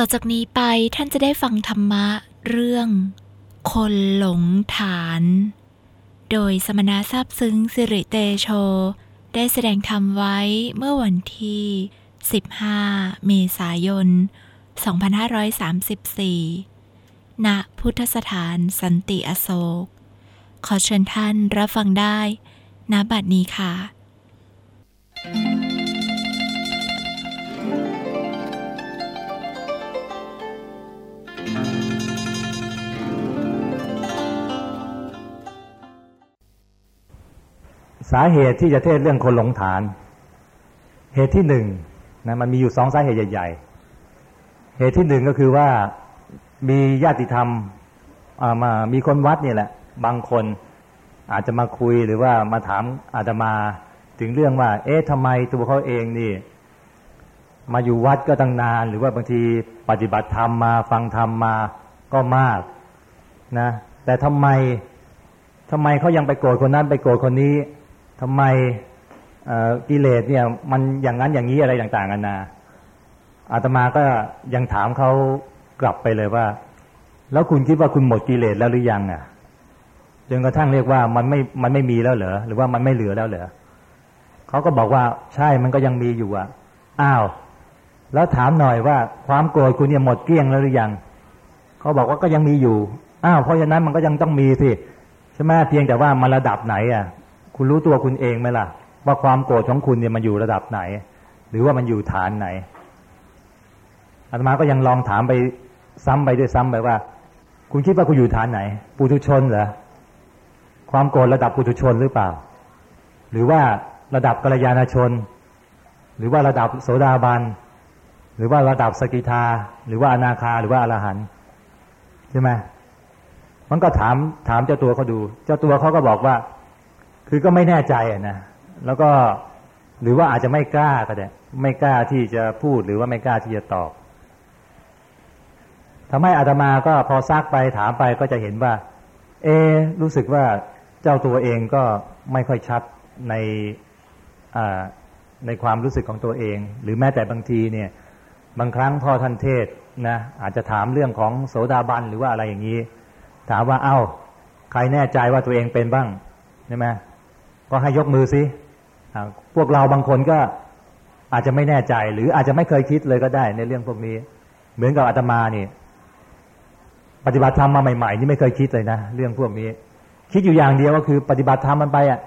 ต่อจากนี้ไปท่านจะได้ฟังธรรมะเรื่อง คนหลงฐาน โดยสมณะทราบซึ้งสิริเตโช ได้แสดงธรรมไว้เมื่อวันที่ 15 เมษายน 2534 ณ พุทธสถานสันติอโศก ขอเชิญท่านรับฟังได้ณบัดนี้ค่ะ สาเหตุที่จะเทศเรื่องคนหลงฐาน เหตุที่หนึ่งนะมันมีอยู่สองสาเหตุใหญ่ ๆ เหตุที่หนึ่งก็คือว่ามีญาติธรรมมามีคนวัดนี่แหละ บางคนอาจจะมาคุยหรือว่ามาถามอาตมาถึงเรื่องว่า เอ๊ะทำไมตัวเขาเองนี่ มาอยู่วัดก็ตั้งนาน หรือว่าบางทีปฏิบัติธรรมมา ฟังธรรมมาก็มากนะ แต่ทำไมทำไมเขายังไปโกรธคนนั้นไปโกรธคนนี้ ทำไมกิเลสเนี่ย มันอย่างนั้นอย่างนี้อะไรต่างๆกันานาอาตมาก็ยังถามเขากลับไปเลยว่า แล้วคุณคิดว่าคุณหมดกิเลสแล้วหรือยังอะจนกระทั่งเรียกว่ามันไม่มันไม่มีแล้วเหรอหรือว่ามันไม่เหลือแล้วเหรอเขาก็บอกว่าใช่มันก็ยังมีอยู่อะอ้าว แล้วถามหน่อยว่าความโกรธคุณเนี่ยหมดเกลี้ยงแล้วหรือยังเขาบอกว่าก็ยังมีอยู่อ้าวเพราะฉะนั้นมันก็ยังต้องมีสิใช่ไหมเพียงแต่ว่ามันระดับไหนอะ คุณรู้ตัวคุณเองไหมล่ะ ว่าความโกรธของคุณเนี่ยมันอยู่ระดับไหน หรือว่ามันอยู่ฐานไหนอาตมาก็ยังลองถามไปซ้ำไปด้วยซ้ำไปว่า คุณคิดว่าคุณอยู่ฐานไหน ปุถุชนเหรอความโกรธระดับปุถุชนหรือเปล่า หรือว่าระดับกัลยาณชน หรือว่าระดับโสดาบันหรือว่าระดับสกิทา หรือว่าอนาคาหรือว่าอรหันต์ใช่ไหมมันก็ถามถามเจ้าตัวเขาดู เจ้าตัวเขาก็บอกว่า คือก็ไม่แน่ใจนะแล้วก็หรือว่าอาจจะไม่กล้าก็ได้ไม่กล้าที่จะพูดหรือว่าไม่กล้าที่จะตอบทำให้อาตมาก็พอซักไปถามไปก็จะเห็นว่า เอ รู้สึกว่าเจ้าตัวเองก็ไม่ค่อยชัดในในความรู้สึกของตัวเอง หรือแม้แต่บางทีเนี่ย บางครั้งพ่อท่านเทศนะอาจจะถามเรื่องของโสดาบันหรือว่าอะไรอย่างนี้ ถามว่าเอา้า ใครแน่ใจว่าตัวเองเป็นบ้างใช่ไหม ก็ให้ยกมือสิพวกเราบางคนก็อาจจะไม่แน่ใจ หรืออาจจะไม่เคยคิดเลยก็ได้ในเรื่องพวกนี้ เหมือนกับอาตมานี่ ปฏิบัติธรรมมาใหม่ๆนี่ไม่เคยคิดเลยนะเรื่องพวกนี้ คิดอยู่อย่างเดียวก็คือ ปฏิบัติธรรมมันไปอะ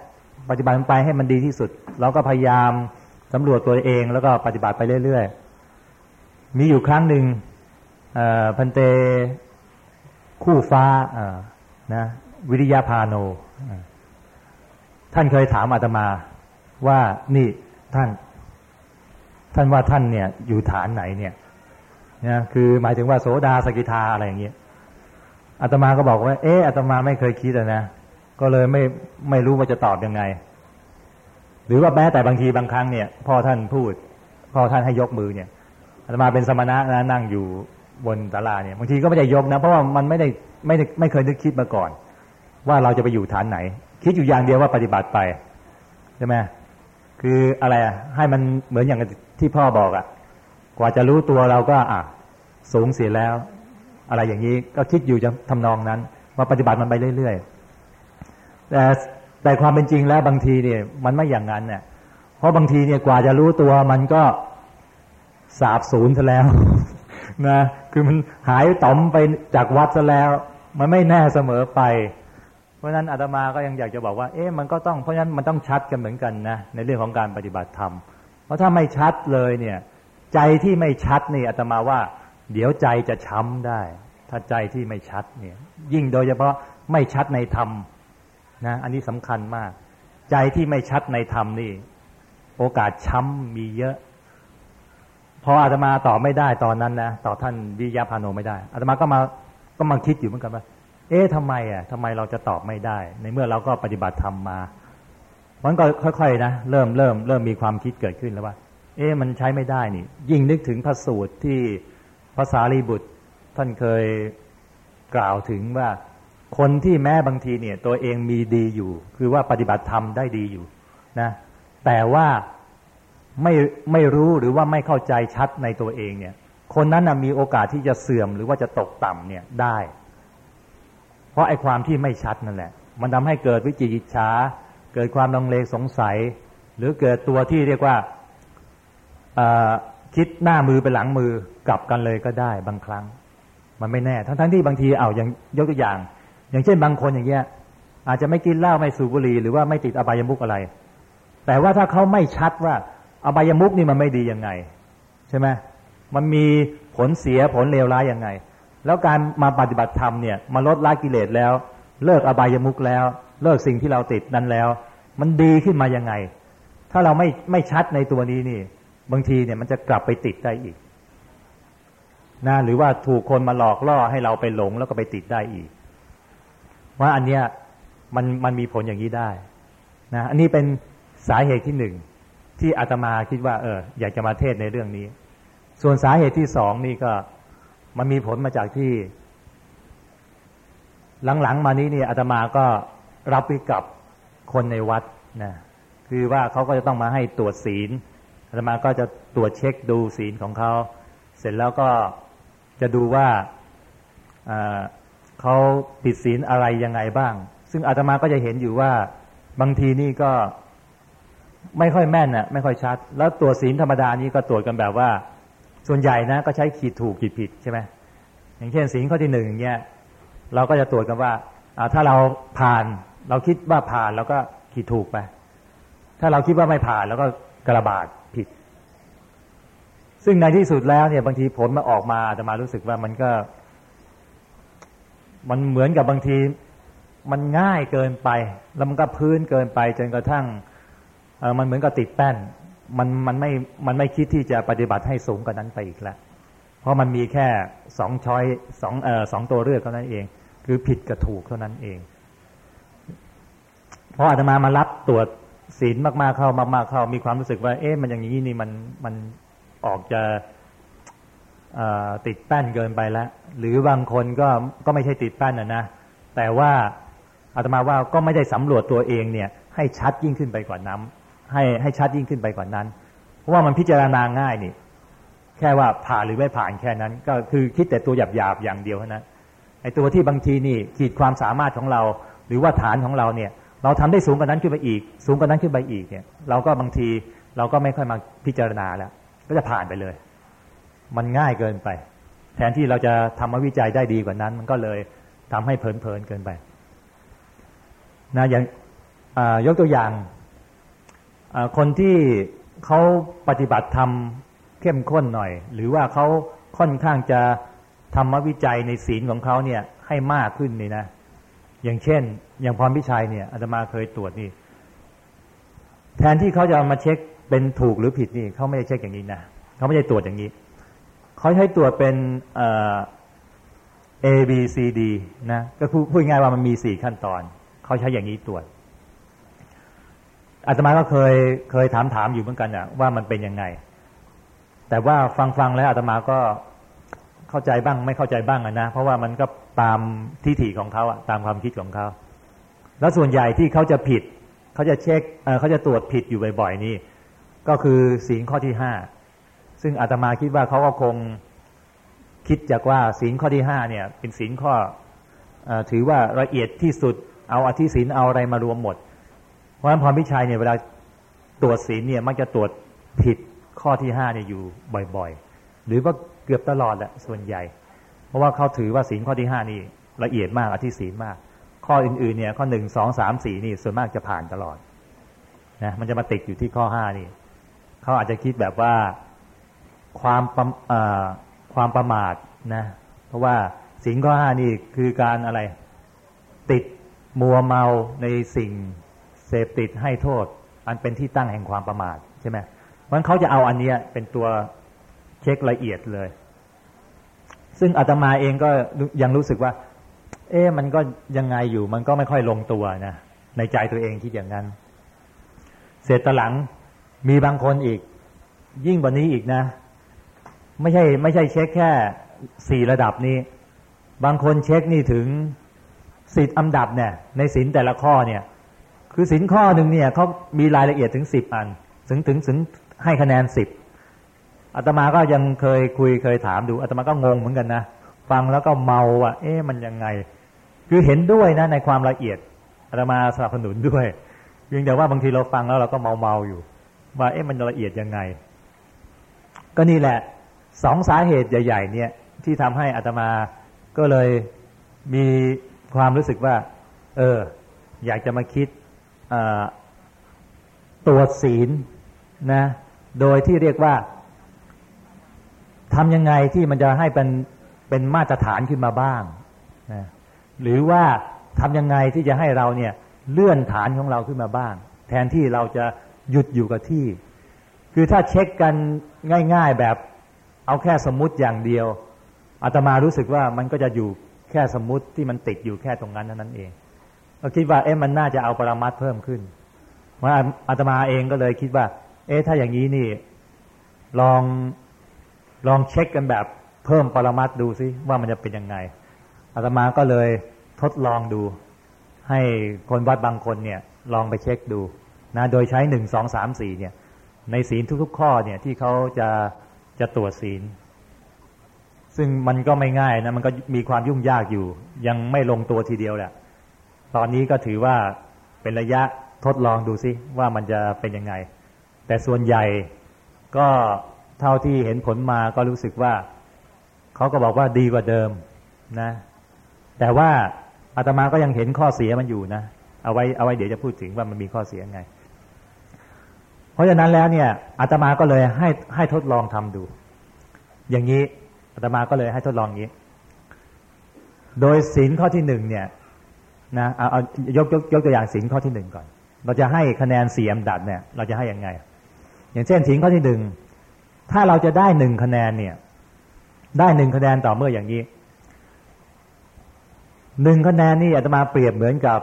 ปฏิบัติมันไปให้มันดีที่สุด เราก็พยายามสำรวจตัวเองแล้วก็ปฏิบัติไปเรื่อยๆ มีอยู่ครั้งหนึ่งพันเตคู่ฟ้านะวิริยาพาโน ท่านเคยถามอาตมาว่านี่ท่าน ท่านว่าท่านเนี่ย อยู่ฐานไหนเนี่ยนะคือหมายถึงว่าโสดาสกิทาอะไรอย่างเงี้ยอาตมาก็บอกว่า เอออาตมาไม่เคยคิดนะก็เลยไม่ไม่รู้ว่าจะตอบยังไง หรือว่าแม้แต่บางทีบางครั้งเนี่ยพ่อท่านพูดพ่อท่านให้ยกมือเนี่ยอาตมาเป็นสมณะนะนั่งอยู่บนศาลาเนี่ยบางทีก็ไม่ได้ยกนะ เพราะว่ามันไม่ได้ไม่ได้ไม่เคยนึกคิดมาก่อน ว่าเราจะไปอยู่ฐานไหน คิดอยู่อย่างเดียวว่าปฏิบัติไปใช่ไหมคืออะไรอะให้มันเหมือนอย่างที่พ่อบอกอะ กว่าจะรู้ตัวเราก็อะสูงเสียแล้ว อะไรอย่างนี้ก็คิดอยู่จะทำนองนั้น ว่าปฏิบัติมันไปเรื่อยๆแต่แต่ความเป็นจริงแล้วบางทีเนี่ย มันไม่อย่างนั้นเนี่ยเพราะบางทีเนี่ยกว่าจะรู้ตัวมันก็สาบสูญซะแล้วนะคือมันหายต่อมไปจากวัดซะแล้ว มันไม่แน่เสมอไป เพราะนั้นอาตมาก็ยังอยากจะบอกว่า เอ๊ะมันก็ต้องเพราะฉะนั้นมันต้องชัดกันเหมือนกันนะในเรื่องของการปฏิบัติธรรม เพราะถ้าไม่ชัดเลยเนี่ย ใจที่ไม่ชัดนี่อาตมาว่า เดี๋ยวใจจะช้ำได้ ถ้าใจที่ไม่ชัดเนี่ย ยิ่งโดยเฉพาะไม่ชัดในธรรมนะอันนี้สำคัญมาก ใจที่ไม่ชัดในธรรมนี่ โอกาสช้ำมีเยอะ พออาตมาตอบไม่ได้ตอนนั้นนะต่อท่านวิยาพานโนไม่ได้อาตมาก็มาก็มาคิดอยู่เหมือนกันว่า เอ๊ะทำไมอะทำไมเราจะตอบไม่ได้ ในเมื่อเราก็ปฏิบัติธรรมมามันก็ค่อยๆนะเริ่มเริ่มเริ่มมีความคิดเกิดขึ้นแล้วว่า เอ๊ะมันใช้ไม่ได้นี่ ยิ่งนึกถึงพระสูตรที่ภาษาลีบุตรท่านเคยกล่าวถึงว่า คนที่แม้บางทีเนี่ย ตัวเองมีดีอยู่ คือว่าปฏิบัติธรรมได้ดีอยู่นะ แต่ว่าไม่ไม่รู้หรือว่าไม่เข้าใจชัดในตัวเองเนี่ยคคนนั้นนะมีโอกาสที่จะเสื่อมหรือว่าจะตกต่ำเนี่ยได้ เพราะไอ้ความที่ไม่ชัดนั่นแหละ มันทำให้เกิดวิจิตรช้าเกิดความลังเลสงสัย หรือเกิดตัวที่เรียกว่าคิดหน้ามือไปหลังมือกลับกันเลยก็ได้บางครั้ง มันไม่แน่ ทั้งทั้งที่บางทีเอาอย่างยกตัวอย่าง อย่างเช่นบางคนอย่างเงี้ยอาจจะไม่กินเหล้าไม่สูบบุหรี่หรือว่าไม่ติดอบายมุกอะไร แต่ว่าถ้าเขาไม่ชัดว่าอบายมุกนี่มันไม่ดียังไง ใช่ไหมมันมีผลเสียผลเลวร้ายยังไง แล้วการมาปฏิบัติธรรมเนี่ยมาลดละกิเลสแล้ว เลิกอบายมุกแล้ว เลิกสิ่งที่เราติดนั้นแล้ว มันดีขึ้นมายังไง ถ้าเราไม่ไม่ชัดในตัวนี้นี่ บางทีเนี่ยมันจะกลับไปติดได้อีกนะหรือว่าถูกคนมาหลอกล่อให้เราไปหลงแล้วก็ไปติดได้อีก ว่าอันเนี้ยมันมันมีผลอย่างนี้ได้นะอันนี้เป็นสาเหตุที่หนึ่งที่อาตมาคิดว่า เอออยากจะมาเทศในเรื่องนี้ ส่วนสาเหตุที่สองนี่ก็ มันมีผลมาจากที่ หลังๆมานี้นี่อาตมาก็รับวิกับคนในวัดนะคือว่าเขาก็จะต้องมาให้ตรวจศีลอาตมาก็จะตรวจเช็คดูศีลของเขาเสร็จแล้วก็จะดูว่าเขาผิดศีลอะไรยังไงบ้าง ซึ่งอาตมาก็จะเห็นอยู่ว่าบางทีนี่ก็ไม่ค่อยแม่นน่ะไม่ค่อยชัด แล้วตรวจศีลธรรมดานี้ก็ตรวจกันแบบว่า ส่วนใหญ่นะก็ใช้ขีดถูกขีดผิดใช่ไหมอย่างเช่นศีลข้อที่หนึ่งเงี้ยเราก็จะตรวจกันว่าถ้าเราผ่านเราคิดว่าผ่านเราก็ขีดถูกไป ถ้าเราคิดว่าไม่ผ่านแล้วก็กระบาดผิด ซึ่งในที่สุดแล้วเนี่ยบางทีผลมาออกมาจะมารู้สึกว่ามันก็ มันเหมือนกับบางทีมันง่ายเกินไป แล้วมันก็พื้นเกินไปจนกระทั่งมันเหมือนกับติดแป้น มันมันไม่มันไม่คิดที่จะปฏิบัติให้สูงกว่านั้นไปอีกแล้วเพราะมันมีแค่สองช้อยสองเอ่อสองตัวเลือกเท่านั้นเอง คือผิดกับถูกเท่านั้นเอง เพราะอาตมามารับตรวจศีลมากๆเข้ามากๆเข้ามีความรู้สึกว่า เอ๊ะมันอย่างนี้นี่มันมันออกจะติดแป้นเกินไปแล้ว หรือบางคนก็ก็ไม่ใช่ติดแป้นนะนะ แต่ว่าอาตมาว่าก็ไม่ได้สำรวจตัวเองเนี่ย ให้ชัดยิ่งขึ้นไปกว่านั้น ให้ให้ชัดยิ่งขึ้นไปกว่านั้น เพราะว่ามันพิจารณาง่ายนี่แค่ว่าผ่านหรือไม่ผ่านแค่นั้น ก็คือคิดแต่ตัวหยาบหยาบอย่างเดียวเท่านั้นไอ้ตัวที่บางทีนี่ขีดความสามารถของเรา หรือว่าฐานของเราเนี่ย เราทำได้สูงกว่านั้นขึ้นไปอีก สูงกว่านั้นขึ้นไปอีกเนี่ย เราก็บางทีเราก็ไม่ค่อยมาพิจารณาแล้ว ก็จะผ่านไปเลย มันง่ายเกินไป แทนที่เราจะทำวิจัยได้ดีกว่านั้น มันก็เลยทำให้เพลินๆเกินไปนะอย่างยกตัวอย่าง คนที่เขาปฏิบัติธรรมเข้มข้นหน่อย หรือว่าเขาค่อนข้างจะธรรมวิจัยในศีลของเขาเนี่ยให้มากขึ้นนี่นะ อย่างเช่น อย่างพรพิชัยเนี่ยอาตมาเคยตรวจนี่ แทนที่เขาจะมาเช็คเป็นถูกหรือผิดนี่เขาไม่ได้เช็คอย่างนี้นะเขาไม่ได้ตรวจอย่างนี้เขาใช้ตรวจเป็นเอ่อ A B C D นะก็พูดง่ายว่ามันมีสี่ขั้นตอนเขาใช้อย่างนี้ตรวจ อาตมาก็เคยเคยถามถามอยู่เหมือนกันอะว่ามันเป็นยังไง แต่ว่าฟังฟังแล้วอาตมาก็เข้าใจบ้างไม่เข้าใจบ้างนะเพราะว่ามันก็ตามทิฏฐิของเขาอะตามความคิดของเขาแล้วส่วนใหญ่ที่เขาจะผิดเขาจะเช็คเขาจะตรวจผิดอยู่บ่อยๆนี่ ก็คือศีลข้อที่ห้าซึ่งอาตมาคิดว่าเขาก็คงคิดจากว่าศีลข้อที่ห้าเนี่ย เป็นศีลข้ออถือว่าละเอียดที่สุดเอาอธิศีลเอาอะไรมารวมหมด เพราะฉะนั้นพรพิชัยเนี่ยเวลาตรวจศีลเนี่ยมักจะตรวจผิดข้อที่ห้าเนี่ยอยู่บ่อยๆ หรือว่าเกือบตลอดแหละส่วนใหญ่ เพราะว่าเขาถือว่าศีลข้อที่ห้านี่ละเอียดมากอธิศีลมาก ข้ออื่นๆเนี่ยข้อหนึ่งสองสามสี่นี่ส่วนมากจะผ่านตลอดนะมันจะมาติดอยู่ที่ข้อห้านี่เขาอาจจะคิดแบบว่าความความประมาทนะเพราะว่าศีลข้อห้านี่คือการอะไรติดมัวเมาในสิ่ง เสพติดให้โทษ อันเป็นที่ตั้งแห่งความประมาทใช่ไหมมันเขาจะเอาอันนี้เป็นตัวเช็คละเอียดเลย ซึ่งอาตมาเองก็ยังรู้สึกว่า เอ๊ะมันก็ยังไงอยู่ มันก็ไม่ค่อยลงตัวนะในใจตัวเองคิดอย่างนั้น เสร็จตหลังมีบางคนอีก ยิ่งกว่านี้อีกนะ ไม่ใช่ไม่ใช่เช็คแค่สี่ระดับนี้ บางคนเช็คนี่ถึงสิทธิ์อันดับเนี่ยในสินแต่ละข้อเนี่ย คือสินข้อหนึ่งเนี่ยเขามีรายละเอียดถึงสิบอัน ถึงถึงถึงให้คะแนนสิบอาตมาก็ยังเคยคุยเคยถามดูอาตมาก็งงเหมือนกันนะฟังแล้วก็เมาอะ เอ๊ะมันยังไง คือเห็นด้วยนะในความละเอียดอาตมาสนับสนุนด้วยเพียงแต่ว่าบางทีเราฟังแล้วเราก็เมาเมาอยู่ ว่าเอ๊ะมันละเอียดยังไง ก็นี่แหละสองสาเหตุใหญ่ ๆ เนี่ยที่ทำให้อาตมาก็เลยมีความรู้สึกว่า เออ อยากจะมาคิด ตัวจศีลนะ โดยที่เรียกว่าทำยังไงที่มันจะให้เป็นเป็นมาตรฐานขึ้นมาบ้างนะหรือว่าทำยังไงที่จะให้เราเนี่ยเลื่อนฐานของเราขึ้นมาบ้าง แทนที่เราจะหยุดอยู่กับที่ คือถ้าเช็คกันง่าย ๆแบบเอาแค่สมมติอย่างเดียวอาตมารู้สึกว่ามันก็จะอยู่แค่สมมติที่มันติดอยู่แค่ตรงนั้นนั้นเอง เราคิดว่าเอ๊ะมันน่าจะเอาปรมัตเพิ่มขึ้นว่าอาตมาเองก็เลยคิดว่า เอ๊ะถ้าอย่างนี้นี่ ลองลองเช็คกันแบบเพิ่มปรมัตดูซิว่ามันจะเป็นยังไงอาตมาก็เลยทดลองดู ให้คนวัดบางคนเนี่ย ลองไปเช็คดูนะโดยใช้หนึ่งสองสามสี่เนี่ย ในศีลทุก ๆ ข้อเนี่ยที่เขาจะจะตรวจศีล ซึ่งมันก็ไม่ง่ายนะมันก็มีความยุ่งยากอยู่ ยังไม่ลงตัวทีเดียวแหละ ตอนนี้ก็ถือว่าเป็นระยะทดลองดูซิว่ามันจะเป็นยังไง แต่ส่วนใหญ่ก็เท่าที่เห็นผลมาก็รู้สึกว่าเขาก็บอกว่าดีกว่าเดิมนะ แต่ว่าอาตมาก็ยังเห็นข้อเสียมันอยู่นะ เอาไว้เอาไว้เดี๋ยวจะพูดถึงว่ามันมีข้อเสียไง เพราะฉะนั้นแล้วเนี่ยอาตมาก็เลยให้ให้ทดลองทำดู อย่างนี้อาตมาก็เลยให้ทดลองอย่างนี้ โดยศีลข้อที่หนึ่งเนี่ย นะเอาเอายกยกยกตัวอย่างศีลข้อที่หนึ่งก่อน เราจะให้คะแนนเสียมดัดเนี่ยเราจะให้ยังไง อย่างเช่นศีลข้อที่หนึ่งถ้าเราจะได้หนึ่งคะแนนเนี่ย ได้หนึ่งคะแนนต่อเมื่ออย่างนี้หนึ่งคะแนนนี่อาตมาเปรียบเหมือนกับ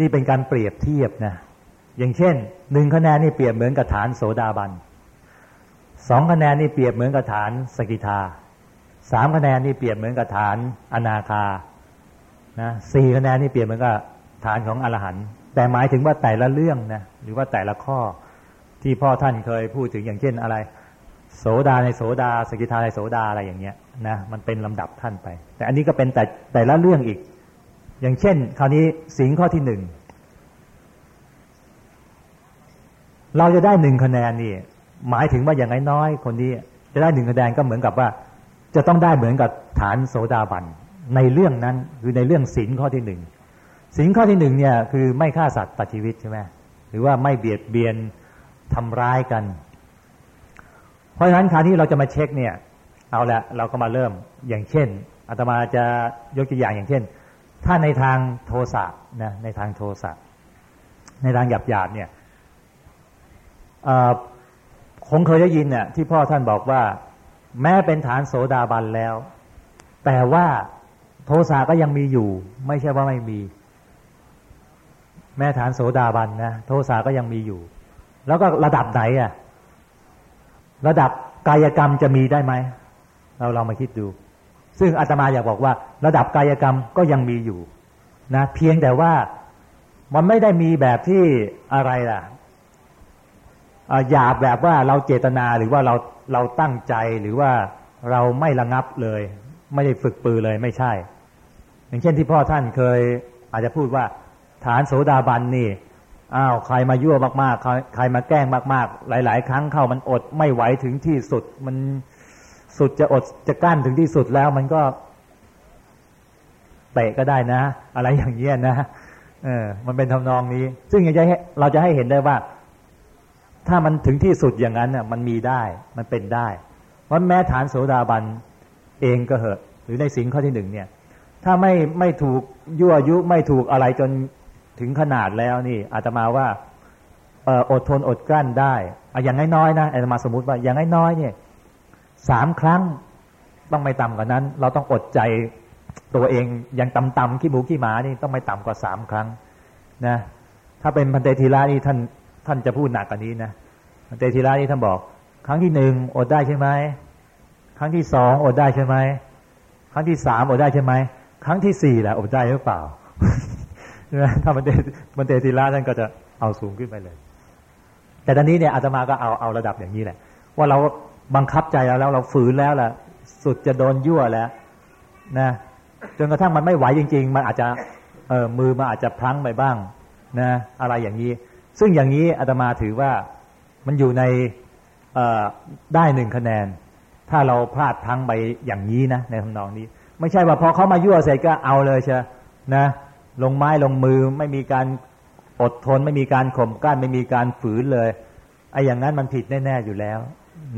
นี่เป็นการเปรียบเทียบนะอย่างเช่นหนึ่งคะแนนนี่เปรียบเหมือนกับฐานโสดาบันสองคะแนนนี่เปรียบเหมือนกับฐานสกิทาสามคะแนนนี่เปรียบเหมือนกับฐานอนาคา นะสี่คะแนนนี่เปรียบเหมือนกับฐานของอรหันต์แต่หมายถึงว่าแต่ละเรื่องนะหรือว่าแต่ละข้อที่พ่อท่านเคยพูดถึงอย่างเช่นอะไร โสดาในโสดา สกิทาในโสดาอะไรอย่างเงี้ยนะมันเป็นลำดับท่านไป แต่อันนี้ก็เป็นแต่แต่ละเรื่องอีก อย่างเช่น คราวนี้สิงข้อที่หนึ่งเราจะได้หนึ่งคะแนนนี่หมายถึงว่าอย่างน้อยคนนี้จะได้หนึ่งคะแนนก็เหมือนกับว่า จะต้องได้เหมือนกับฐานโสดาบัน ในเรื่องนั้นคือในเรื่องสินข้อที่หนึ่งสินข้อที่หนึ่งเนี่ยคือไม่ฆ่าสัตว์ตัดชีวิตใช่ไหมหรือว่าไม่เบียดเบียนทำร้ายกัน เพราะฉะนั้นคราวที่เราจะมาเช็คเนี่ย เอาละเราก็มาเริ่มอย่างเช่นอาตมาจะยกตัวอย่างอย่างเช่น ถ้าในทางโทสะนะในทางโทสะในทางหยาบหยาบเนี่ยคงเคยได้ยินเนี่ยที่พ่อท่านบอกว่า แม้เป็นฐานโสดาบันแล้ว แต่ว่า โทสะก็ยังมีอยู่ ไม่ใช่ว่าไม่มี แม่ฐานโสดาบันนะโทสะก็ยังมีอยู่ แล้วก็ระดับไหนอะระดับกายกรรมจะมีได้ไหมเราลองมาคิดดู ซึ่งอาตมาอยากบอกว่า ระดับกายกรรมก็ยังมีอยู่ นะเพียงแต่ว่ามันไม่ได้มีแบบที่อะไรล่ะหยาบแบบว่าเราเจตนาหรือว่าเราเราตั้งใจหรือว่าเราไม่ระงับเลย ไม่ได้ฝึกปือเลยไม่ใช่ อย่างเช่นที่พ่อท่านเคยอาจจะพูดว่าฐานโสดาบันนี่อ้าวใครมายั่วมากๆใครมาแกล้งมากๆ หลาย ๆ ครั้งเข้ามันอดไม่ไหวถึงที่สุด มันสุดจะอดจะกั้นถึงที่สุดแล้วมันก็เตะก็ได้นะ อะไรอย่างเงี้ยนะเออมันเป็นทำนองนี้ ซึ่งอยากจะให้เราจะให้เห็นได้ว่า ถ้ามันถึงที่สุดอย่างนั้นน่ะมันมีได้มันเป็นได้เพราะแม้ฐานโสดาบันเองก็เหอะ หรือในสิ่งข้อที่หนึ่งเนี่ย ถ้าไม่ไม่ถูกยั่วยุไม่ถูกอะไรจนถึงขนาดแล้วนี่อาตมาว่าอดทนอดกลั้นได้ออย่างน้อยๆนะอาตมาสมมติว่าอย่างน้อยๆเนี่ยสามครั้งต้องไม่ต่ำกว่านั้น เราต้องอดใจตัวเองอย่างต่ำๆขี้หมูขี้หมานี่ต้องไม่ต่ำกว่าสามครั้งนะถ้าเป็นพันเตทีระนี่ท่านท่านจะพูดหนักกว่านี้นะพันเตทีระนี่ท่านบอก ครั้งที่หนึ่งอดได้ใช่ไหมครั้งที่สองอดได้ใช่ไหมครั้งที่สามอดได้ใช่ไหม ครั้งที่สี่แหละอดได้หรือเปล่าถ้ามันเตมันเตทีละท่านก็จะเอาสูงขึ้นไปเลย แต่ตอนนี้เนี่ยอาตมาก็เอาเอาระดับอย่างนี้แหละ ว่าเราบังคับใจเราแล้วเราฝืนแล้วล่ะ สุดจะโดนยั่วแล้วนะจนกระทั่งมันไม่ไหวจริง ๆ มันอาจจะเออมือมันอาจจะพลั้งไปบ้างนะอะไรอย่างนี้ ซึ่งอย่างนี้อาตมาถือว่ามันอยู่ในได้หนึ่งคะแนน ถ้าเราพลาดพลั้งไปอย่างนี้นะในทำนองนี้ ไม่ใช่ว่าพอเขามายั่วเสร็จก็เอาเลยเชียนะลงไม้ลงมือไม่มีการอดทน ไม่มีการข่มกั้น ไม่มีการฝืนเลยไอ้อย่างนั้นมันผิดแน่ๆอยู่แล้ว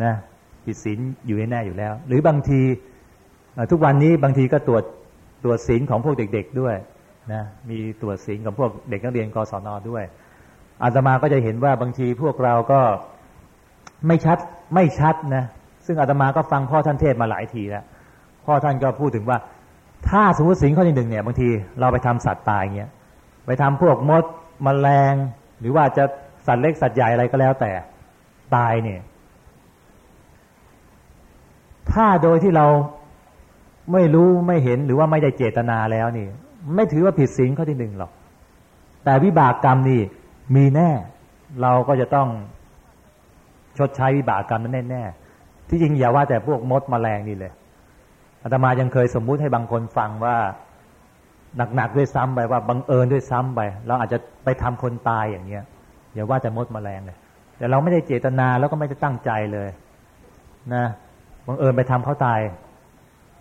นะผิดศีลอยู่แน่ๆอยู่แล้ว หรือบางทีทุกวันนี้บางทีก็ตรวจตรวจศีลของพวกเด็ก ๆด้วยนะมีตรวจศีลของพวกเด็กนักเรียนกศนด้วย อาตมาก็จะเห็นว่าบางทีพวกเราก็ไม่ชัดไม่ชัดนะซึ่งอาตมาก็ฟังพ่อท่านเทศมาหลายทีแล้ว พ่อท่านก็พูดถึงว่า ถ้าสมมติสิ่งข้อที่หนึ่งเนี่ยบางทีเราไปทำสัตว์ตายเงี้ยไปทำพวกมดมแมลง หรือว่าจะสัตว์เล็กสัตว์ใหญ่อะไรก็แล้วแต่ตายเนี่ยถ้าโดยที่เราไม่รู้ไม่เห็นหรือว่าไม่ได้เจตนาแล้วนี่ ไม่ถือว่าผิดศีลข้อที่หนึ่งหรอก แต่วิบากกรรมนี่มีแน่ เราก็จะต้องชดใช้วิบากกรรมนั้นแน่ๆที่จริงอย่าว่าแต่พวกมดมแมลงนี่เลย อาตมายังเคยสมมุติให้บางคนฟังว่าหนักๆด้วยซ้ำไปว่าบังเอิญด้วยซ้ำไปเราอาจจะไปทำคนตายอย่างเงี้ยอย่าว่าแต่มดมแมลงเลยแต่เราไม่ได้เจตนาแล้วก็ไม่ได้ตั้งใจเลย นะบังเอิญไปทำเขาตาย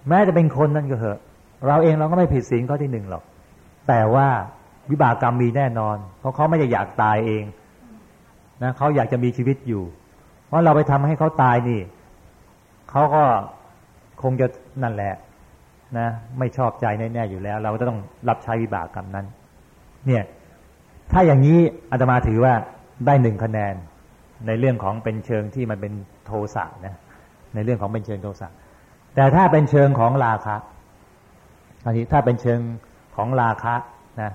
แม้จะเป็นคนนั่นก็เหอะ เราเองเราก็ไม่ผิดศีลข้อที่หนึ่งหรอก แต่ว่าวิบากกรรมมีแน่นอน เพราะเขาไม่ได้อยากตายเองนะเขาอยากจะมีชีวิตอยู่ เพราะเราไปทำให้เขาตายนี่เขาก็ คงจะนั่นแหละ นะ ไม่ชอบใจแน่ๆอยู่แล้ว เราก็ต้องรับใช้วิบากกรรมนั้น เนี่ย ถ้าอย่างนี้อาตมาถือว่าได้หนึ่งคะแนน ในเรื่องของเป็นเชิงที่มันเป็นโทสะนะ ในเรื่องของเป็นเชิงโทสะแต่ถ้าเป็นเชิงของราคะอันนี้ถ้าเป็นเชิงของราคะนะ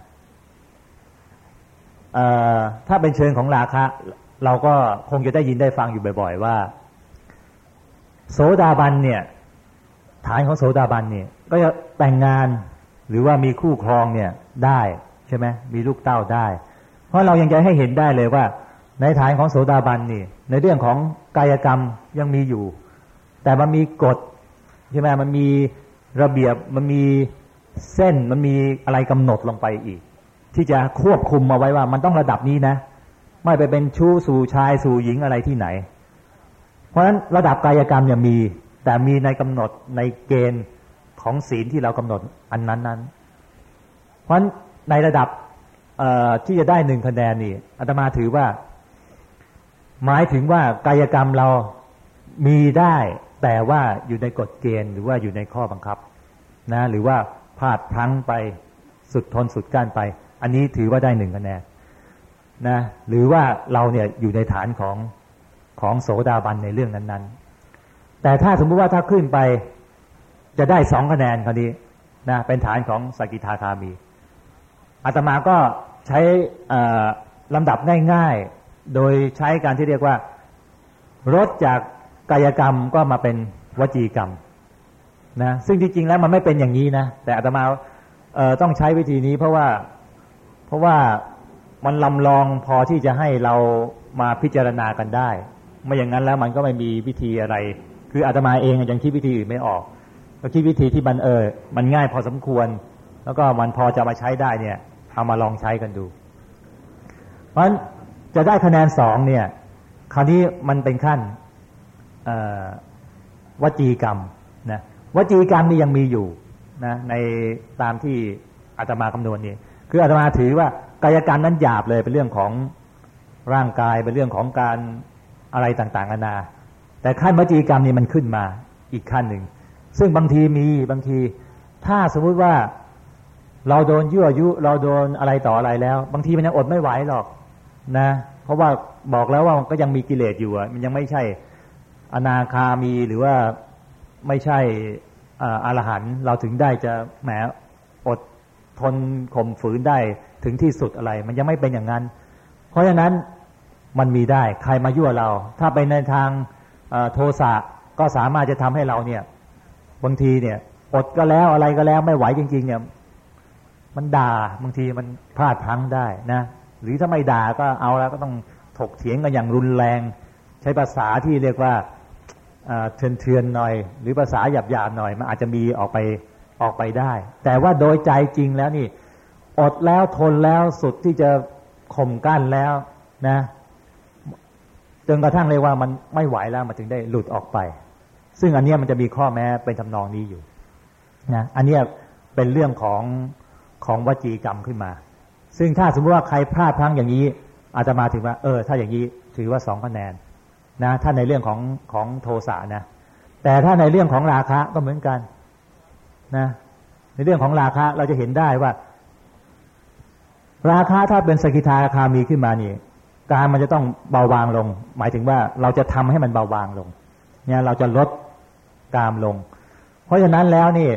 ถ้าเป็นเชิงของราคะ เราก็คงจะได้ยินได้ฟังอยู่บ่อย ๆ ว่า โสดาบันเนี่ย ฐานของโสดาบันเนี่ยก็จะแต่งงานหรือว่ามีคู่ครองเนี่ยได้ใช่ไหมมีลูกเต้าได้ เพราะเรายังจะให้เห็นได้เลยว่า ในฐานของโสดาบันนี่ ในเรื่องของกายกรรมยังมีอยู่ แต่มันมีกฎใช่ไหมมันมีระเบียบมันมีเส้นมันมีอะไรกำหนดลงไปอีก ที่จะควบคุมมาไว้ว่ามันต้องระดับนี้นะ ไม่ไปเป็นชู้สู่ชายสู่หญิงอะไรที่ไหน เพราะฉะนั้นระดับกายกรรมเนี่ยมี แต่มีในกำหนดในเกณฑ์ของศีลที่เรากำหนดอันนั้นนั้น เพราะฉะนั้นในระดับที่จะได้หนึ่งคะแนนนี่อาตมาถือว่า หมายถึงว่ากายกรรมเรามีได้แต่ว่าอยู่ในกฎเกณฑ์หรือว่าอยู่ในข้อบังคับนะหรือว่าพลาดพลั้งไปสุดทนสุดก้านไป อันนี้ถือว่าได้หนึ่งคะแนนนะหรือว่าเราเนี่ยอยู่ในฐานของของโสดาบันในเรื่องนั้นๆ แต่ถ้าสมมุติว่าถ้าขึ้นไปจะได้สองคะแนนคราวนี้นะเป็นฐานของสกิทาคามีอาตมาก็ใช้ลำดับง่ายๆ โดยใช้การที่เรียกว่าลดจากกายกรรมก็มาเป็นวจีกรรมนะซึ่งจริงๆแล้วมันไม่เป็นอย่างนี้นะแต่อาตมาต้องใช้วิธีนี้เพราะว่าเพราะว่ามันลำลองพอที่จะให้เรามาพิจารณากันได้ ไม่อย่างนั้นแล้วมันก็ไม่มีวิธีอะไร คืออาตมาเองยังคิดวิธีอื่นไม่ออกก็คิดวิธีที่มันเออมันง่ายพอสมควร แล้วก็มันพอจะมาใช้ได้เนี่ยเอามาลองใช้กันดู เพราะฉะนั้นจะได้คะแนนสองเนี่ยคราวนี้มันเป็นขั้นวจีกรรมนะวจีกรรมนี่ยังมีอยู่นะในตามที่อาตมาคำนวณนี่คืออาตมาถือว่ากายกรรมนั้นหยาบเลยเป็นเรื่องของร่างกายเป็นเรื่องของการอะไรต่างๆนานา แต่ขั้นวจีกรรมนี่มันขึ้นมาอีกขั้นหนึ่ง ซึ่งบางทีมีบางที ถ้าสมมุติว่าเราโดนยั่วยุ เราโดนอะไรต่ออะไรแล้ว บางทีมันยังอดไม่ไหวหรอกนะ เพราะว่าบอกแล้วว่ามันก็ยังมีกิเลสอยู่มันยังไม่ใช่อนาคามีหรือว่าไม่ใช่อรหันเราถึงได้จะแหมอดทนข่มฝืนได้ถึงที่สุดอะไร มันยังไม่เป็นอย่างนั้น เพราะฉะนั้นมันมีได้ใครมายั่วเรา ถ้าไปในทาง โทสะก็สามารถจะทำให้เราเนี่ยบางทีเนี่ยอดก็แล้วอะไรก็แล้วไม่ไหวจริง ๆ เนี่ย มันด่าบางทีมันพลาดพังได้นะหรือถ้าไม่ด่าก็เอาแล้วก็ต้องถกเถียงกันอย่างรุนแรง ใช้ภาษาที่เรียกว่าเทือนเทือนหน่อย หรือภาษาหยาบหยาบหน่อยมันอาจจะมีออกไปออกไปได้ แต่ว่าโดยใจจริงแล้วนี่ อดแล้วทนแล้วสุดที่จะข่มกั้นแล้วนะ จนกระทั่งเรียกว่ามันไม่ไหวแล้วมันถึงได้หลุดออกไป ซึ่งอันนี้มันจะมีข้อแม้เป็นทำนองนี้อยู่นะอันนี้เป็นเรื่องของของวจีกรรมขึ้นมา ซึ่งถ้าสมมติว่าใครพลาดพลั้งอย่างนี้ อาจจะมาถึงว่า เออ ถ้าอย่างนี้ถือว่าสองคะแนนนะถ้าในเรื่องของของโทสะนะ แต่ถ้าในเรื่องของราคะก็เหมือนกันนะในเรื่องของราคะเราจะเห็นได้ว่า ราคะถ้าเป็นสกิทาราคามีขึ้นมานี่ การมันจะต้องเบาบางลง หมายถึงว่าเราจะทำให้มันเบาบางลง เนี่ยเราจะลดกามลง เพราะฉะนั้นแล้วนี่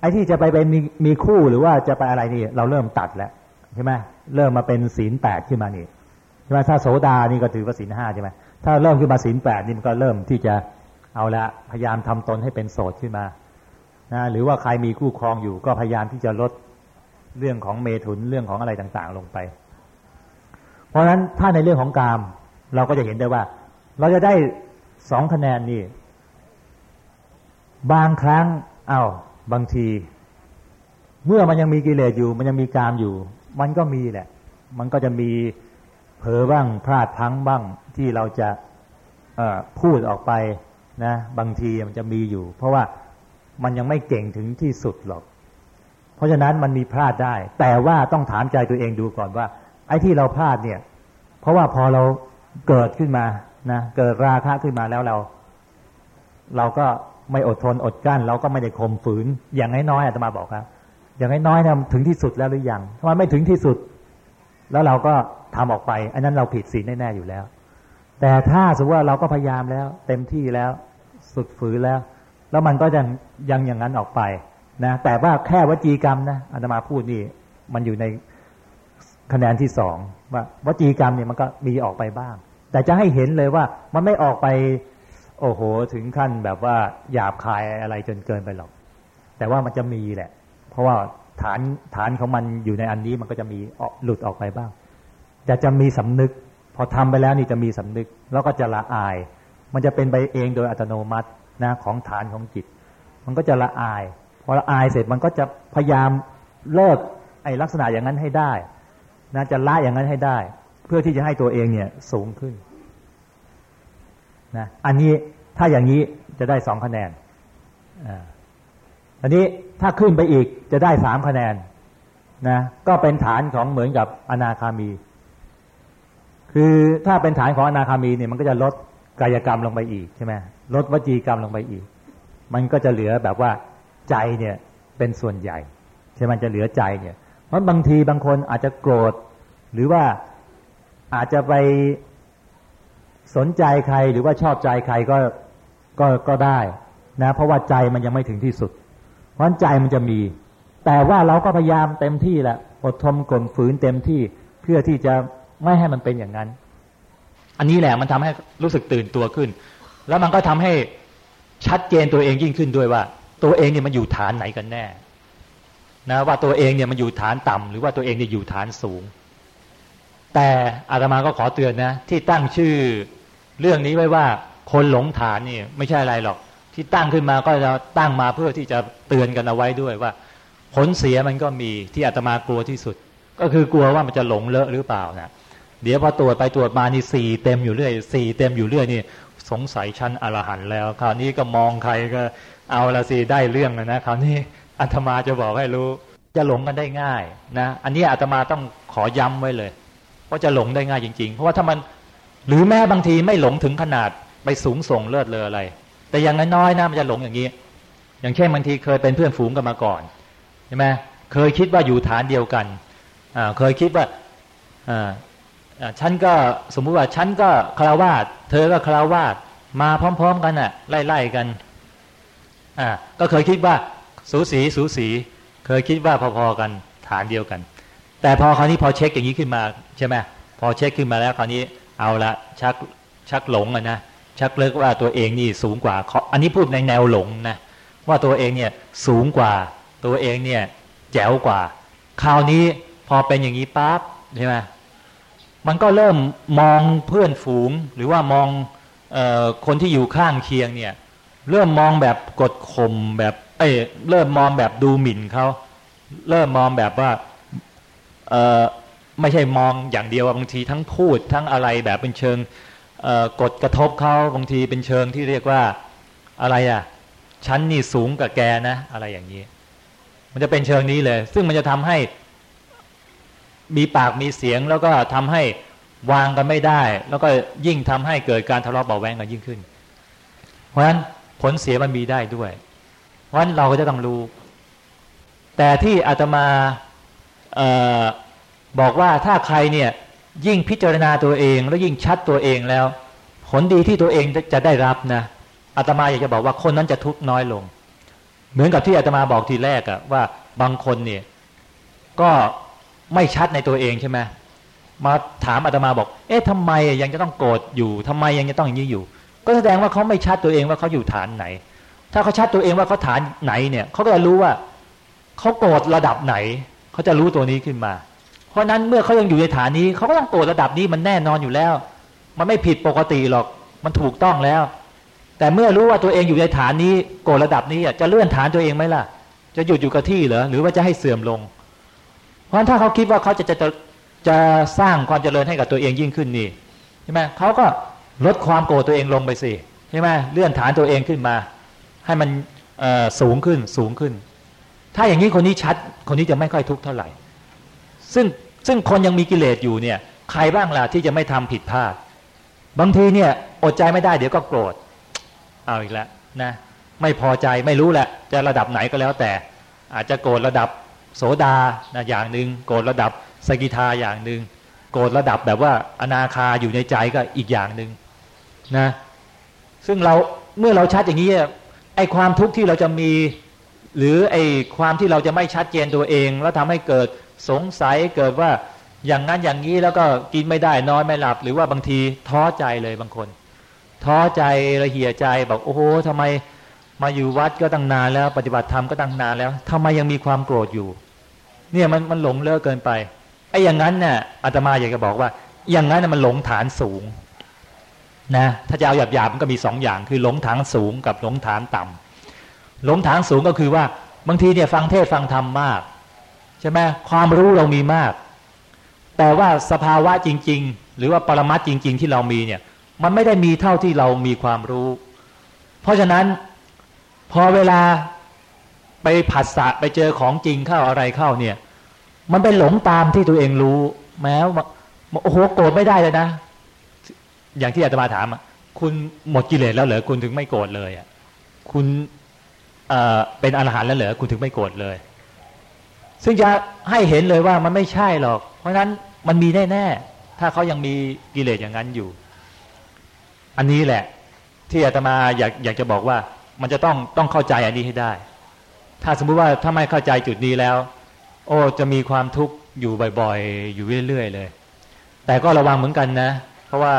ไอ้ที่จะไปเป็นมีมีคู่หรือว่าจะไปอะไรนี่ เราเริ่มตัดแล้วใช่ไหมเริ่มมาเป็นศีลแปดขึ้นมานี่ใช่ไหมถ้าโสดานี่ก็ถือว่าศีลห้าใช่ไหมถ้าเริ่มขึ้นมาศีลแปดนี่มันก็เริ่มที่จะเอาละพยายามทำตนให้เป็นโสดขึ้นมานะหรือว่าใครมีคู่ครองอยู่ก็พยายามที่จะลดเรื่องของเมถุนเรื่องของอะไรต่างๆ ลงไป เพราะฉะนั้นถ้าในเรื่องของกาม เราก็จะเห็นได้ว่า เราจะได้สองคะแนนนี่บางครั้งเอา้าบางที เมื่อมันยังมีกิเลสอยู่ มันยังมีกามอยู่ มันก็มีแหละ มันก็จะมีเผลอบ้างพลาดพังบ้างที่เราจะพูดออกไปนะบางทีมันจะมีอยู่ เพราะว่ามันยังไม่เก่งถึงที่สุดหรอก เพราะฉะนั้นมันมีพลาดได้ แต่ว่าต้องถามใจตัวเองดูก่อนว่า อ้ที่เราพลาดเนี่ย เพราะว่าพอเราเกิดขึ้นมานะเกิดราคะขึ้นมาแล้วเรา เราก็ไม่อดทนอดกั้น เราก็ไม่ได้ข่มฝืน อย่างน้อยๆอาตมาบอกครับ อย่างน้อยๆเนี่ยถึงที่สุดแล้วหรือยังถ้าไม่ถึงที่สุด แล้วเราก็ทำออกไป อันนั้นเราผิดศีลแน่ๆอยู่แล้ว แต่ถ้าสมมติว่าเราก็พยายามแล้ว เต็มที่แล้ว สุดฝืนแล้ว แล้วมันก็ยังยังอย่างนั้นออกไปนะแต่ว่าแค่วจีกรรมนะอาตมาพูดนี่มันอยู่ใน คะแนนที่สองว่าวจีกรรมเนี่ยมันก็มีออกไปบ้าง แต่จะให้เห็นเลยว่ามันไม่ออกไป โอ้โหถึงขั้นแบบว่าหยาบคายอะไรจนเกินไปหรอก แต่ว่ามันจะมีแหละ เพราะว่าฐานฐานของมันอยู่ในอันนี้มันก็จะมีหลุดออกไปบ้างจะจะมีสำนึก พอทำไปแล้วนี่จะมีสำนึก แล้วก็จะละอาย มันจะเป็นไปเองโดยอัตโนมัตินะของฐานของจิต มันก็จะละอาย พอละอายเสร็จมันก็จะพยายามเลิกไอ้ลักษณะอย่างนั้นให้ได้ นะจะละอย่างนั้นให้ได้ เพื่อที่จะให้ตัวเองเนี่ยสูงขึ้นนะอันนี้ถ้าอย่างนี้จะได้สองคะแนนอันนี้ถ้าขึ้นไปอีกจะได้สามคะแนนนะก็เป็นฐานของเหมือนกับอนาคามี คือถ้าเป็นฐานของอนาคามีเนี่ยมันก็จะลดกายกรรมลงไปอีกใช่ไหมลดวจีกรรมลงไปอีก มันก็จะเหลือแบบว่าใจเนี่ยเป็นส่วนใหญ่ใช่ไหมจะเหลือใจเนี่ย เพราะบางทีบางคนอาจจะโกรธ หรือว่าอาจจะไปสนใจใครหรือว่าชอบใจใครก็ก็ก็ได้นะ เพราะว่าใจมันยังไม่ถึงที่สุด เพราะใจมันจะมี แต่ว่าเราก็พยายามเต็มที่แหละอดทนกลนฝืนเต็มที่เพื่อที่จะไม่ให้มันเป็นอย่างนั้น อันนี้แหละมันทำให้รู้สึกตื่นตัวขึ้น แล้วมันก็ทำให้ชัดเจนตัวเองยิ่งขึ้นด้วยว่า ตัวเองเนี่ยมันอยู่ฐานไหนกันแน่ นะว่าตัวเองเนี่ยมันอยู่ฐานต่ำหรือว่าตัวเองเนี่ยอยู่ฐานสูง แต่อาตมาก็ขอเตือนนะ ที่ตั้งชื่อเรื่องนี้ไว้ว่าคนหลงฐานนี่ไม่ใช่อะไรหรอก ที่ตั้งขึ้นมาก็จะตั้งมาเพื่อที่จะเตือนกันเอาไว้ด้วยว่า ผลเสียมันก็มีที่อาตมากลัวที่สุด ก็คือกลัวว่ามันจะหลงเลอะหรือเปล่านะเดี๋ยวพอตรวจไปตรวจมานี่สี่เต็มอยู่เรื่อยสี่เต็มอยู่เรื่อยนี่สงสัยชั้นอรหันแล้ว คราวนี้ก็มองใครก็เอาละสิได้เรื่องแล้วนะคราวนี้ อาตมาจะบอกให้รู้ จะหลงกันได้ง่ายนะอันนี้อาตมาต้องขอย้ำไว้เลยว่าจะหลงได้ง่ายจริง ๆ เพราะว่าถ้ามันหรือแม้บางทีไม่หลงถึงขนาดไปสูงส่งเลิศเลออะไร แต่อย่างน้อยๆนะมันจะหลงอย่างนี้ อย่างเช่นบางทีเคยเป็นเพื่อนฝูงกันมาก่อนใช่ไหมเคยคิดว่าอยู่ฐานเดียวกันอ่าเคยคิดว่าอ่าฉันก็สมมุติว่าฉันก็คารวาสเธอก็คารวาสมาพร้อม ๆ กันอะไล่ๆกันอ่าก็เคยคิดว่า สูสีสูสี เคยคิดว่าพอๆกันฐานเดียวกัน แต่พอคราวนี้พอเช็คอย่างนี้ขึ้นมาใช่ไหมพอเช็คขึ้นมาแล้วคราวนี้เอาละชักชักหลงอะนะชักเลิกว่าตัวเองนี่สูงกว่า อันนี้พูดในแนวหลงนะว่าตัวเองเนี่ยสูงกว่า ตัวเองเนี่ยแจ๋วกว่า คราวนี้พอเป็นอย่างนี้ปั๊บใช่ไหมมันก็เริ่มมองเพื่อนฝูงหรือว่ามองคนที่อยู่ข้างเคียงเนี่ย เริ่มมองแบบกดข่มแบบ เอ้เริ่มมองแบบดูหมิ่นเขาเริ่มมองแบบว่าเออไม่ใช่มองอย่างเดียวบางทีทั้งพูดทั้งอะไรแบบเป็นเชิงกดกระทบเขาบางทีเป็นเชิงที่เรียกว่าอะไรอะชั้นนี่สูงกับแกนะอะไรอย่างนี้ มันจะเป็นเชิงนี้เลย ซึ่งมันจะทำให้มีปากมีเสียงแล้วก็ทำให้วางกันไม่ได้ แล้วก็ยิ่งทำให้เกิดการทะเลาะเบาแวงกันยิ่งขึ้น เพราะฉะนั้นผลเสียมันมีได้ด้วย เพราะฉะนั้นเราก็จะต้องรู้ แต่ที่อาตมาออบอกว่าถ้าใครเนี่ยยิ่งพิจารณาตัวเอง แล้วยิ่งชัดตัวเองแล้ว ผลดีที่ตัวเองจะได้รับนะอาตมาอยากจะบอกว่าคนนั้นจะทุกข์น้อยลง เหมือนกับที่อาตมาบอกทีแรกอะว่าบางคนเนี่ยก็ไม่ชัดในตัวเองใช่ไหมมาถามอาตมาบอก เอ๊ะทำไมยังจะต้องโกรธอยู่ทำไมยังจะต้องอย่างนี้อยู่ ก็แสดงว่าเขาไม่ชัดตัวเองว่าเขาอยู่ฐานไหน ถ้าเขาชัดตัวเองว่าเขาฐานไหนเนี่ยเขาก็จะรู้ว่าเขาโกรธระดับไหนเขาจะรู้ตัวนี้ขึ้นมา เพราะนั้นเมื่อเขายังอยู่ในฐานนี้เขาก็ต้องโกรธระดับนี้มันแน่นอนอยู่แล้ว มันไม่ผิดปกติหรอกมันถูกต้องแล้ว แต่เมื่อรู้ว่าตัวเองอยู่ในฐานนี้โกรธระดับนี้จะเลื่อนฐานตัวเองไหมล่ะ จะหยุดอยู่กับที่เหรอหรือว่าจะให้เสื่อมลง เพราะถ้าเขาคิดว่าเขาจะจะจะสร้างความเจริญให้กับตัวเองยิ่งขึ้นนี่ใช่ไหมเขาก็ลดความโกรธตัวเองลงไปสิใช่ไหมเลื่อนฐานตัวเองขึ้นมา ให้มันสูงขึ้นสูงขึ้น ถ้าอย่างนี้คนนี้ชัด คนนี้จะไม่ค่อยทุกข์เท่าไหร่ ซึ่งซึ่งคนยังมีกิเลสอยู่เนี่ย ใครบ้างล่ะที่จะไม่ทำผิดพลาด บางทีเนี่ยอดใจไม่ได้เดี๋ยวก็โกรธ เอาอีกแล้วนะ ไม่พอใจไม่รู้แหละจะระดับไหนก็แล้วแต่ อาจจะโกรธระดับโสดานะอย่างหนึ่งโกรธระดับสกิทาอย่างหนึ่งโกรธระดับแบบว่าอนาคาอยู่ในใจก็อีกอย่างหนึ่งนะ ซึ่งเราเมื่อเราชัดอย่างนี้ ไอ้ความทุกข์ที่เราจะมี หรือไอ้ความที่เราจะไม่ชัดเจนตัวเอง แล้วทำให้เกิดสงสัยเกิดว่าอย่างนั้นอย่างนี้แล้วก็กินไม่ได้นอนไม่หลับ หรือว่าบางทีท้อใจเลยบางคน ท้อใจระเหี่ยใจบอกโอ้โหทำไมมาอยู่วัดก็ตั้งนานแล้ว ปฏิบัติธรรมก็ตั้งนานแล้วทำไมยังมีความโกรธอยู่ เนี่ยมันมันหลงเลิกเกินไปไอ้อย่างนั้นเนี่ยอาตมาอยากจะบอกว่า อย่างนั้นมันหลงฐานสูง นะถ้าจะเอาหยาบๆมันก็มีสองอย่าง คือหลงฐานสูงกับหลงฐานต่ำหลงฐานสูงก็คือว่าบางทีเนี่ยฟังเทศฟังธรรมมากใช่ไหมความรู้เรามีมาก แต่ว่าสภาวะจริง ๆ หรือว่าปรมัตจริง ๆ ที่เรามีเนี่ย มันไม่ได้มีเท่าที่เรามีความรู้ เพราะฉะนั้นพอเวลาไปผัสสะไปเจอของจริงเข้าอะไรเข้าเนี่ย มันเป็นหลงตามที่ตัวเองรู้ แม้ว่าโอ้โหโกรธไม่ได้เลยนะ อย่างที่อาตมาถามอะคุณหมดกิเลสแล้วเหรอคุณถึงไม่โกรธเลยอะคุณเเป็นอรหันต์แล้วเหรอคุณถึงไม่โกรธเลย ซึ่งจะให้เห็นเลยว่ามันไม่ใช่หรอก เพราะฉะนั้นมันมีแน่ๆถ้าเขายังมีกิเลสอย่างนั้นอยู่ อันนี้แหละ ที่อาตมาอยากอยากจะบอกว่า มันจะต้องต้องเข้าใจอันนี้ให้ได้ ถ้าสมมุติว่าถ้าไม่เข้าใจจุดนี้แล้ว โอ้จะมีความทุกข์อยู่บ่อย ๆ อยู่เรื่อยๆเลย แต่ก็ระวังเหมือนกันนะ เพราะว่า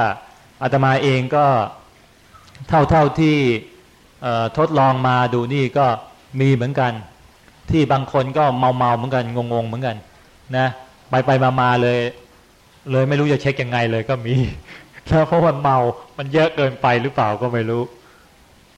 อาตมาเองก็เท่าๆที่ทดลองมาดูนี่ก็มีเหมือนกัน ที่บางคนก็เมาๆเหมือนกันงงๆเหมือนกัน นะไปไปมามาเลย เลยไม่รู้จะเช็คยังไงเลยก็มีแล้วเพราะมันเมามันเยอะเกินไปหรือเปล่าก็ไม่รู้